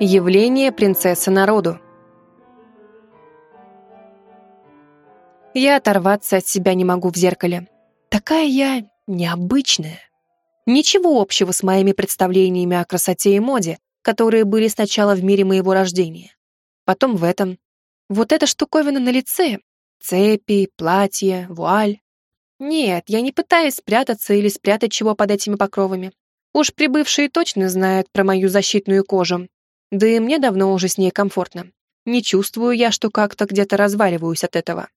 Явление принцессы народу. Я оторваться от себя не могу в зеркале. Такая я необычная. Ничего общего с моими представлениями о красоте и моде, которые были сначала в мире моего рождения. Потом в этом. Вот эта штуковина на лице. Цепи, платье, вуаль. Нет, я не пытаюсь спрятаться или спрятать чего под этими покровами. Уж прибывшие точно знают про мою защитную кожу. Да и мне давно уже с ней комфортно. Не чувствую я, что как-то где-то разваливаюсь от этого.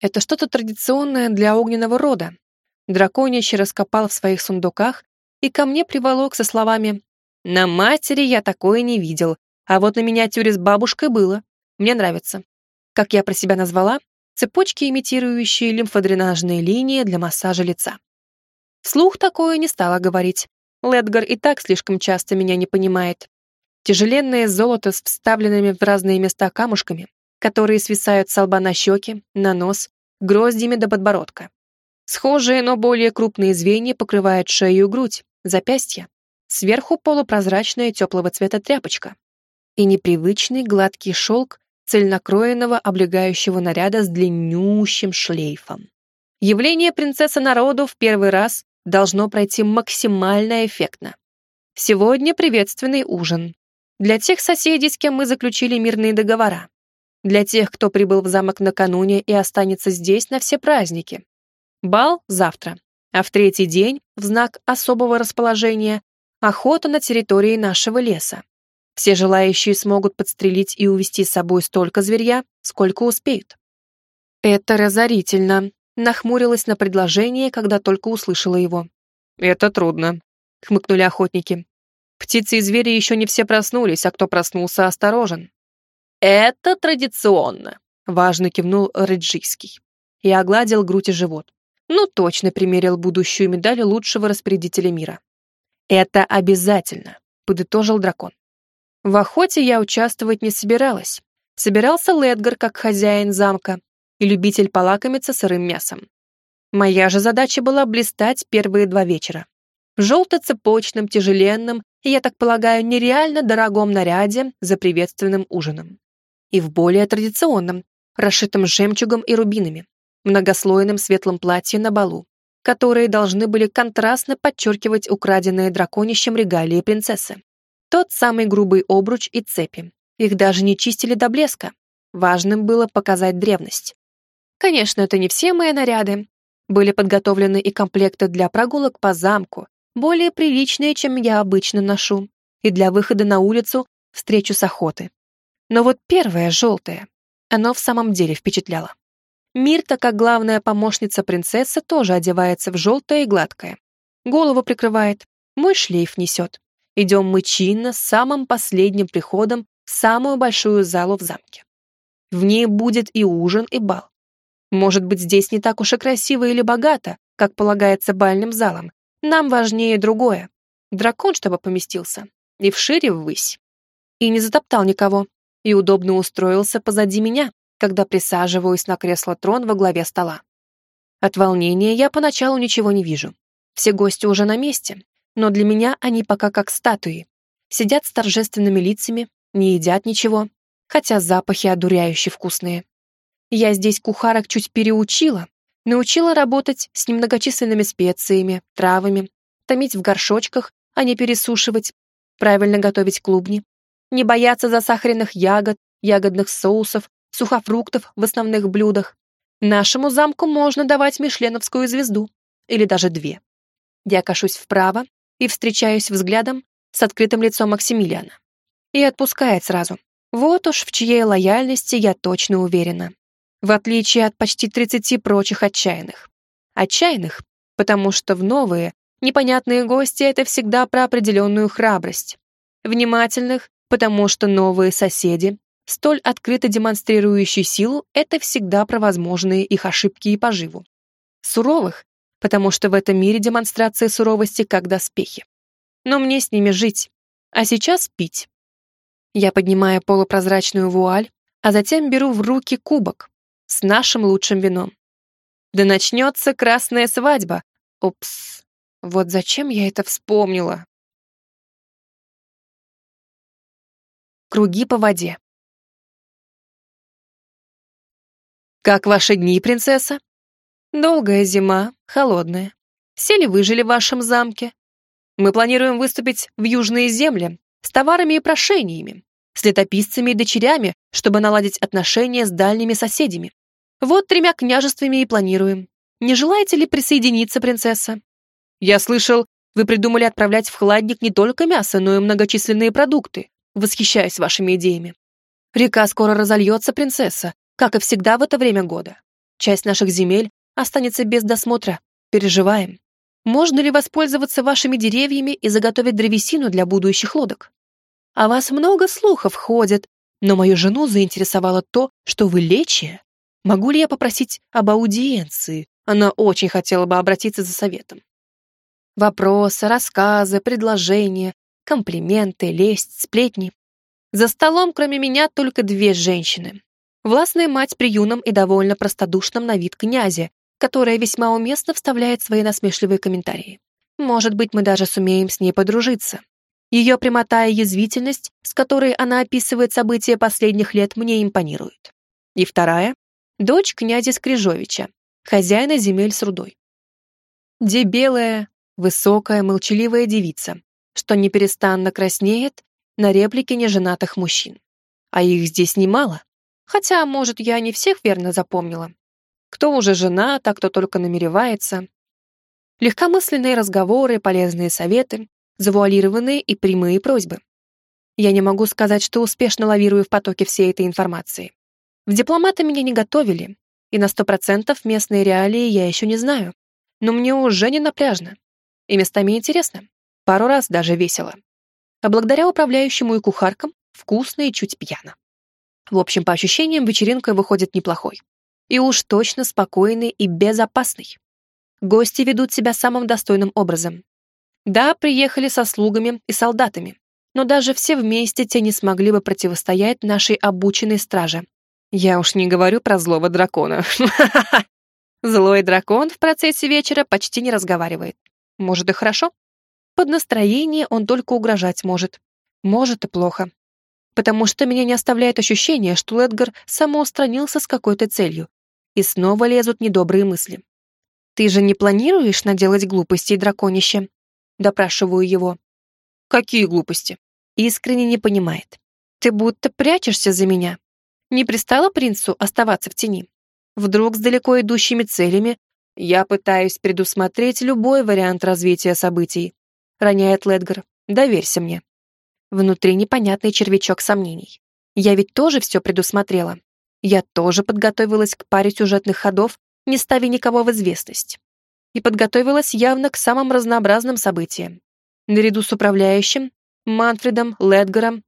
Это что-то традиционное для огненного рода. Драконище раскопал в своих сундуках и ко мне приволок со словами «На матери я такое не видел, а вот на миниатюре с бабушкой было. Мне нравится». Как я про себя назвала, цепочки, имитирующие лимфодренажные линии для массажа лица. Вслух такое не стала говорить. Ледгар и так слишком часто меня не понимает. Тяжеленное золото с вставленными в разные места камушками, которые свисают с лба на щеки, на нос, гроздями до подбородка. Схожие, но более крупные звенья покрывают шею и грудь, запястья. Сверху полупрозрачная теплого цвета тряпочка. И непривычный гладкий шелк цельнокроенного облегающего наряда с длиннющим шлейфом. Явление принцессы народу в первый раз должно пройти максимально эффектно. Сегодня приветственный ужин. Для тех соседей, с кем мы заключили мирные договора. Для тех, кто прибыл в замок накануне и останется здесь на все праздники. Бал завтра. А в третий день, в знак особого расположения, охота на территории нашего леса. Все желающие смогут подстрелить и увести с собой столько зверья, сколько успеют. Это разорительно, нахмурилась на предложение, когда только услышала его. «Это трудно», — хмыкнули охотники. «Птицы и звери еще не все проснулись, а кто проснулся, осторожен». «Это традиционно», — важно кивнул Реджийский и огладил грудь и живот. Ну, точно примерил будущую медаль лучшего распорядителя мира. «Это обязательно», — подытожил дракон. В охоте я участвовать не собиралась. Собирался Ледгар как хозяин замка, и любитель полакомиться сырым мясом. Моя же задача была блистать первые два вечера. В желто-цепочном, тяжеленном я так полагаю, нереально дорогом наряде за приветственным ужином. И в более традиционном, расшитом жемчугом и рубинами, многослойном светлом платье на балу, которые должны были контрастно подчеркивать украденные драконищем регалии принцессы. Тот самый грубый обруч и цепи. Их даже не чистили до блеска. Важным было показать древность. Конечно, это не все мои наряды. Были подготовлены и комплекты для прогулок по замку, более приличные, чем я обычно ношу, и для выхода на улицу встречу с охоты. Но вот первое, желтое, оно в самом деле впечатляло. Мирта, как главная помощница принцессы, тоже одевается в желтое и гладкое. Голову прикрывает, мой шлейф несет. Идем мы чинно, с самым последним приходом в самую большую залу в замке. В ней будет и ужин, и бал. Может быть, здесь не так уж и красиво или богато, как полагается бальным залом. Нам важнее другое. Дракон, чтобы поместился. И вшире ввысь. И не затоптал никого. И удобно устроился позади меня, когда присаживаюсь на кресло-трон во главе стола. От волнения я поначалу ничего не вижу. Все гости уже на месте, но для меня они пока как статуи. Сидят с торжественными лицами, не едят ничего, хотя запахи одуряюще вкусные. Я здесь кухарок чуть переучила, научила работать с немногочисленными специями, травами, томить в горшочках, а не пересушивать, правильно готовить клубни, не бояться засахаренных ягод, ягодных соусов, сухофруктов в основных блюдах. Нашему замку можно давать мишленовскую звезду, или даже две. Я кашусь вправо и встречаюсь взглядом с открытым лицом Максимилиана. И отпускает сразу. Вот уж в чьей лояльности я точно уверена в отличие от почти 30 прочих отчаянных. Отчаянных, потому что в новые, непонятные гости — это всегда про определенную храбрость. Внимательных, потому что новые соседи, столь открыто демонстрирующие силу, это всегда про возможные их ошибки и поживу. Суровых, потому что в этом мире демонстрация суровости как доспехи. Но мне с ними жить, а сейчас пить. Я поднимаю полупрозрачную вуаль, а затем беру в руки кубок, с нашим лучшим вином. Да начнется красная свадьба. Упс, вот зачем я это вспомнила? круги по воде. «Как ваши дни, принцесса?» «Долгая зима, холодная. Сели выжили в вашем замке. Мы планируем выступить в южные земли с товарами и прошениями, с летописцами и дочерями, чтобы наладить отношения с дальними соседями. Вот тремя княжествами и планируем. Не желаете ли присоединиться, принцесса? Я слышал, вы придумали отправлять в холодник не только мясо, но и многочисленные продукты. Восхищаюсь вашими идеями. Река скоро разольется, принцесса, как и всегда в это время года. Часть наших земель останется без досмотра. Переживаем. Можно ли воспользоваться вашими деревьями и заготовить древесину для будущих лодок? О вас много слухов ходит, но мою жену заинтересовало то, что вы лечие. Могу ли я попросить об аудиенции? Она очень хотела бы обратиться за советом. Вопросы, рассказы, предложения, комплименты, лесть, сплетни. За столом, кроме меня, только две женщины. Властная мать при юном и довольно простодушном на вид князе, которая весьма уместно вставляет свои насмешливые комментарии. Может быть, мы даже сумеем с ней подружиться. Ее прямота и язвительность, с которой она описывает события последних лет, мне импонируют. И вторая — дочь князя Скрижовича, хозяина земель с рудой. Дебелая, высокая, молчаливая девица, что неперестанно краснеет на реплики неженатых мужчин. А их здесь немало. Хотя, может, я не всех верно запомнила. Кто уже женат, а кто только намеревается. Легкомысленные разговоры, полезные советы, завуалированные и прямые просьбы. Я не могу сказать, что успешно лавирую в потоке всей этой информации. В дипломаты меня не готовили, и на сто процентов местные реалии я еще не знаю. Но мне уже не напряжно. И местами интересно. Пару раз даже весело. А благодаря управляющему и кухаркам вкусно и чуть пьяно. В общем, по ощущениям, вечеринка выходит неплохой. И уж точно спокойный и безопасный. Гости ведут себя самым достойным образом. Да, приехали со слугами и солдатами, но даже все вместе те не смогли бы противостоять нашей обученной страже. Я уж не говорю про злого дракона. Злой дракон в процессе вечера почти не разговаривает. Может и хорошо. Под настроение он только угрожать может. Может и плохо. Потому что меня не оставляет ощущение, что Ледгар самоустранился с какой-то целью. И снова лезут недобрые мысли. «Ты же не планируешь наделать глупостей, драконище?» Допрашиваю его. «Какие глупости?» Искренне не понимает. «Ты будто прячешься за меня. Не пристало принцу оставаться в тени? Вдруг с далеко идущими целями я пытаюсь предусмотреть любой вариант развития событий. Роняет Ледгар. Доверься мне. Внутри непонятный червячок сомнений. Я ведь тоже все предусмотрела. Я тоже подготовилась к паре сюжетных ходов, не ставя никого в известность. И подготовилась явно к самым разнообразным событиям. Наряду с управляющим, Манфредом, Ледгаром,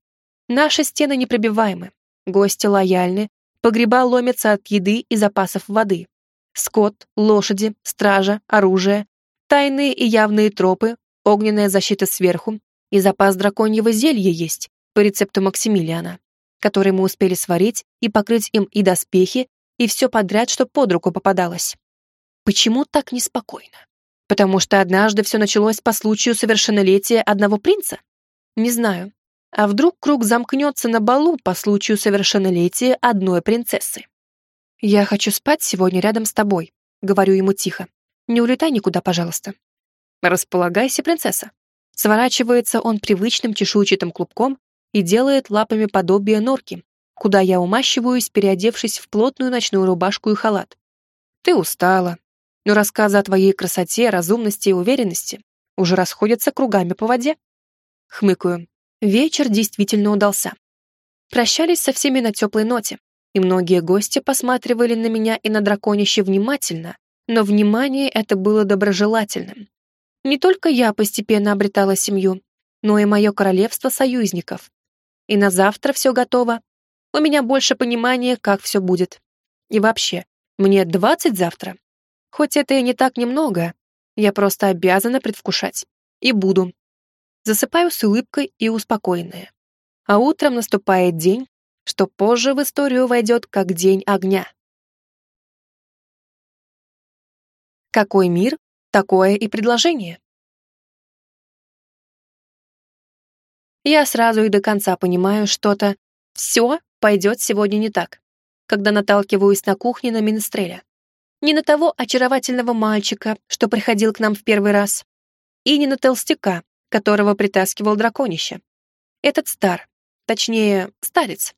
наши стены непробиваемы, гости лояльны, погреба ломятся от еды и запасов воды. Скот, лошади, стража, оружие, тайные и явные тропы, огненная защита сверху и запас драконьего зелья есть по рецепту Максимилиана, который мы успели сварить и покрыть им и доспехи, и все подряд, что под руку попадалось. Почему так неспокойно? Потому что однажды все началось по случаю совершеннолетия одного принца? Не знаю. А вдруг круг замкнется на балу по случаю совершеннолетия одной принцессы? «Я хочу спать сегодня рядом с тобой», — говорю ему тихо. «Не улетай никуда, пожалуйста». «Располагайся, принцесса». Сворачивается он привычным чешуйчатым клубком и делает лапами подобие норки, куда я умащиваюсь, переодевшись в плотную ночную рубашку и халат. «Ты устала, но рассказы о твоей красоте, разумности и уверенности уже расходятся кругами по воде». Хмыкаю. Вечер действительно удался. Прощались со всеми на теплой ноте, и многие гости посматривали на меня и на драконище внимательно, но внимание это было доброжелательным. Не только я постепенно обретала семью, но и мое королевство союзников. И на завтра все готово. У меня больше понимания, как все будет. И вообще, мне двадцать завтра. Хоть это и не так немного, я просто обязана предвкушать. И буду. Засыпаю с улыбкой и успокоенная. А утром наступает день, что позже в историю войдет как день огня. Какой мир, такое и предложение. Я сразу и до конца понимаю что-то. Все пойдет сегодня не так, когда наталкиваюсь на кухне на Минстреля. Не на того очаровательного мальчика, что приходил к нам в первый раз, и не на толстяка, которого притаскивал драконище. Этот стар, точнее, старец.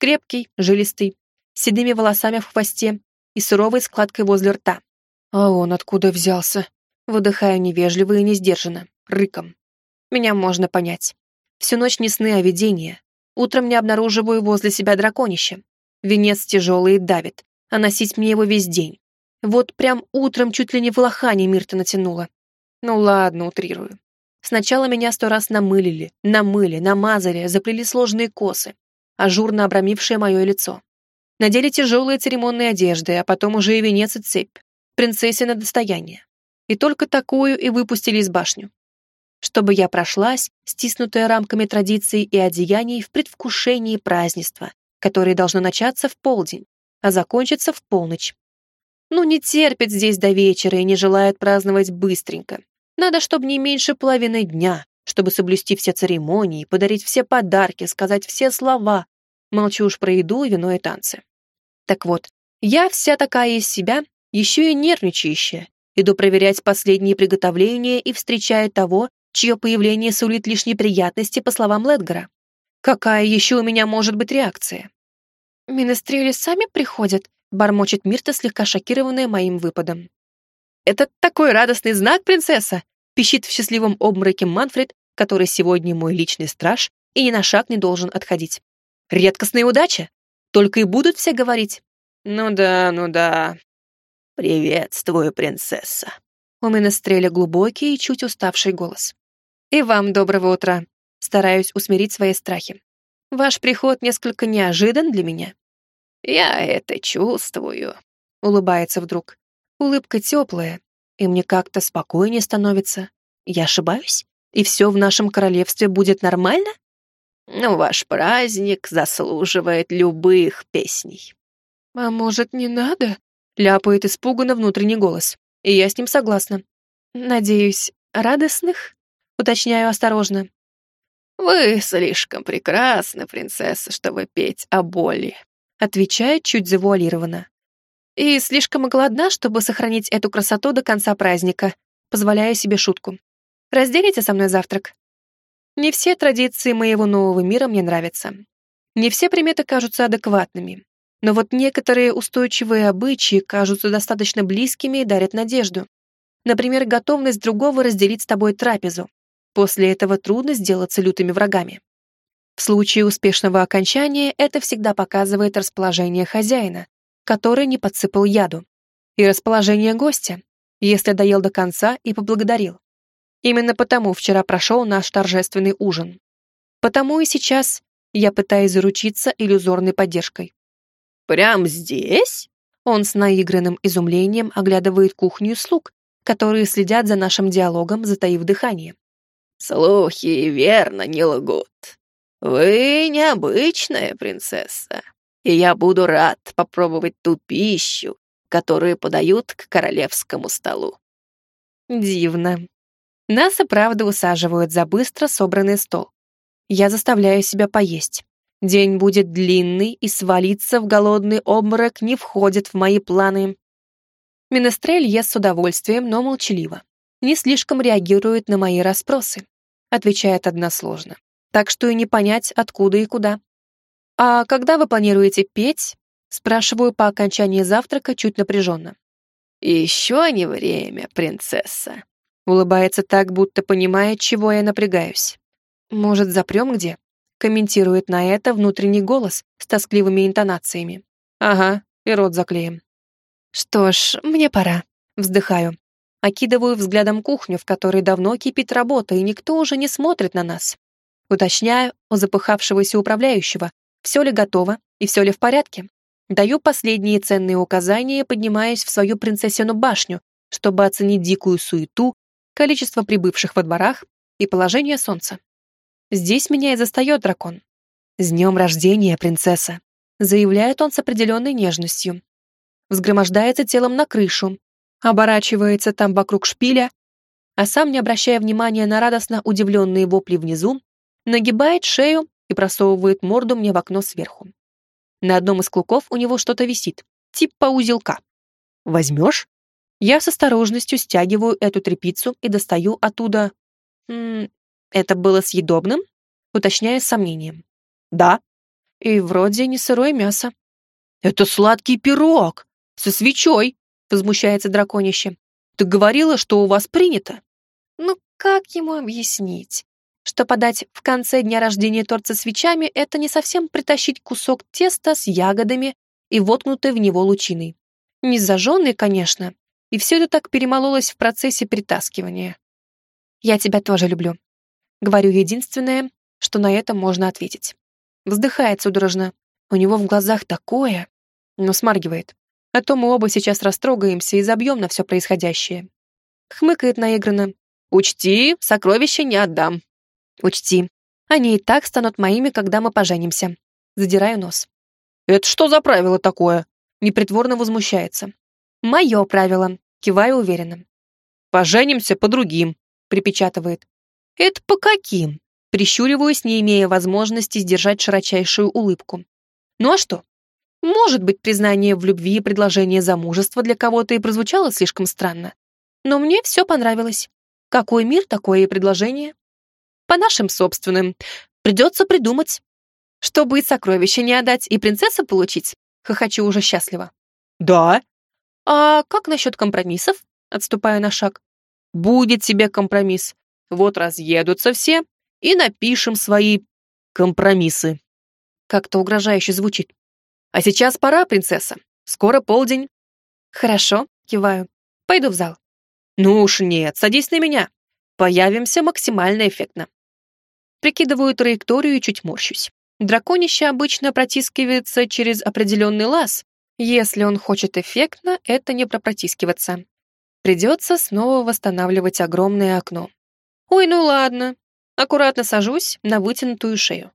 Крепкий, жилистый, с седыми волосами в хвосте и суровой складкой возле рта. А он откуда взялся? Выдыхаю невежливо и несдержанно, рыком. Меня можно понять. Всю ночь не сны, а видения. Утром не обнаруживаю возле себя драконище. Венец тяжелый и давит, а носить мне его весь день. Вот прям утром чуть ли не в лохане Мирта натянула. Ну ладно, утрирую. Сначала меня сто раз намылили, намыли, намазали, заплели сложные косы, ажурно обрамившие мое лицо. Надели тяжелые церемонные одежды, а потом уже и венец и цепь. Принцессина достояние. И только такую и выпустили из башню чтобы я прошлась, стиснутая рамками традиций и одеяний в предвкушении празднества, которое должно начаться в полдень, а закончиться в полночь. Ну, не терпит здесь до вечера и не желает праздновать быстренько. Надо, чтобы не меньше половины дня, чтобы соблюсти все церемонии, подарить все подарки, сказать все слова. Молчу уж про еду, вино и танцы. Так вот, я вся такая из себя, еще и нервничающая, иду проверять последние приготовления и встречаю того, чье появление сулит лишь неприятности, по словам Ледгара. Какая еще у меня может быть реакция? «Минестрели сами приходят», — бормочет Мирта, слегка шокированная моим выпадом. «Это такой радостный знак, принцесса!» — пищит в счастливом обмороке Манфред, который сегодня мой личный страж и ни на шаг не должен отходить. «Редкостная удача! Только и будут все говорить». «Ну да, ну да». «Приветствую, принцесса». У Минестреля глубокий и чуть уставший голос. «И вам доброго утра!» Стараюсь усмирить свои страхи. «Ваш приход несколько неожидан для меня». «Я это чувствую», — улыбается вдруг. Улыбка теплая, и мне как-то спокойнее становится. Я ошибаюсь? И все в нашем королевстве будет нормально? Ну, ваш праздник заслуживает любых песней. А может, не надо? Ляпает испуганно внутренний голос. И я с ним согласна. Надеюсь, радостных? Уточняю осторожно. «Вы слишком прекрасны, принцесса, чтобы петь о боли», отвечает чуть завуалированно. «И слишком голодна, чтобы сохранить эту красоту до конца праздника», позволяя себе шутку. «Разделите со мной завтрак». Не все традиции моего нового мира мне нравятся. Не все приметы кажутся адекватными. Но вот некоторые устойчивые обычаи кажутся достаточно близкими и дарят надежду. Например, готовность другого разделить с тобой трапезу, После этого трудно сделаться лютыми врагами. В случае успешного окончания это всегда показывает расположение хозяина, который не подсыпал яду, и расположение гостя, если доел до конца и поблагодарил. Именно потому вчера прошел наш торжественный ужин. Потому и сейчас я пытаюсь заручиться иллюзорной поддержкой. «Прям здесь?» Он с наигранным изумлением оглядывает кухню слуг, которые следят за нашим диалогом, затаив дыхание. Слухи верно не лгут. Вы необычная принцесса, и я буду рад попробовать ту пищу, которую подают к королевскому столу. Дивно. Нас и правда усаживают за быстро собранный стол. Я заставляю себя поесть. День будет длинный, и свалиться в голодный обморок не входит в мои планы. Минестрель ест с удовольствием, но молчаливо. Не слишком реагирует на мои расспросы отвечает односложно. Так что и не понять, откуда и куда. «А когда вы планируете петь?» Спрашиваю по окончании завтрака чуть напряженно. «Еще не время, принцесса», улыбается так, будто понимает, чего я напрягаюсь. «Может, запрем где?» комментирует на это внутренний голос с тоскливыми интонациями. «Ага, и рот заклеим». «Что ж, мне пора», вздыхаю. Окидываю взглядом кухню, в которой давно кипит работа, и никто уже не смотрит на нас. Уточняю у запыхавшегося управляющего, все ли готово и все ли в порядке. Даю последние ценные указания, поднимаясь в свою принцессину башню, чтобы оценить дикую суету, количество прибывших во дворах и положение солнца. Здесь меня и застает дракон. «С днем рождения, принцесса!» заявляет он с определенной нежностью. Взгромождается телом на крышу, оборачивается там вокруг шпиля, а сам, не обращая внимания на радостно удивленные вопли внизу, нагибает шею и просовывает морду мне в окно сверху. На одном из клыков у него что-то висит, типа узелка. «Возьмешь?» Я с осторожностью стягиваю эту тряпицу и достаю оттуда... М -м, это было съедобным? Уточняю с сомнением. «Да». И вроде не сырое мясо. «Это сладкий пирог! Со свечой!» Возмущается драконище. «Ты говорила, что у вас принято?» Ну, как ему объяснить? Что подать в конце дня рождения торт со свечами — это не совсем притащить кусок теста с ягодами и воткнутой в него лучиной. Не зажженный, конечно, и все это так перемололось в процессе притаскивания. «Я тебя тоже люблю», — говорю единственное, что на это можно ответить. Вздыхает судорожно. У него в глазах такое, но смаргивает. А то мы оба сейчас растрогаемся и забьем на все происходящее. Хмыкает наигранно. «Учти, сокровища не отдам». «Учти, они и так станут моими, когда мы поженимся». Задираю нос. «Это что за правило такое?» Непритворно возмущается. «Мое правило», киваю уверенно. «Поженимся по другим», припечатывает. «Это по каким?» Прищуриваюсь, не имея возможности сдержать широчайшую улыбку. «Ну а что? Может быть, признание в любви и предложение замужества для кого-то и прозвучало слишком странно. Но мне все понравилось. Какой мир, такое и предложение. По нашим собственным. Придется придумать. Чтобы и сокровища не отдать, и принцессу получить. Хохочу уже счастливо. Да. А как насчет компромиссов? Отступаю на шаг. Будет тебе компромисс. Вот разъедутся все и напишем свои компромиссы. Как-то угрожающе звучит. А сейчас пора, принцесса. Скоро полдень. Хорошо, киваю. Пойду в зал. Ну уж нет, садись на меня. Появимся максимально эффектно. Прикидываю траекторию и чуть морщусь. Драконище обычно протискивается через определенный лаз. Если он хочет эффектно, это не пропротискиваться. Придется снова восстанавливать огромное окно. Ой, ну ладно. Аккуратно сажусь на вытянутую шею.